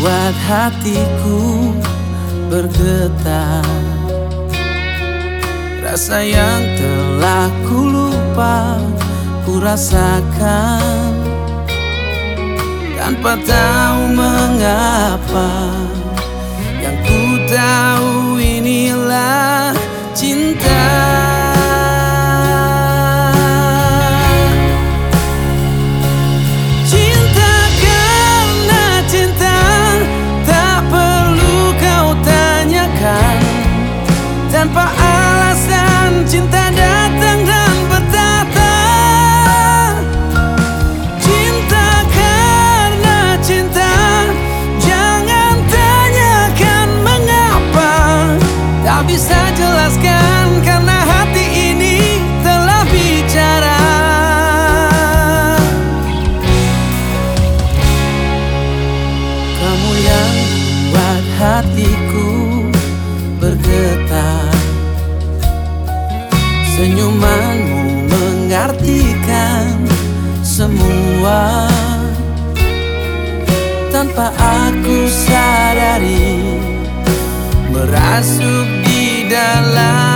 buat hatiku bergetar. Rasa yang telah ku lupa ku rasakan. Tanpa tahu mengapa Yang ku tahu Tanpa alasan cinta datang Tanpa aku sadari Merasuk di dalam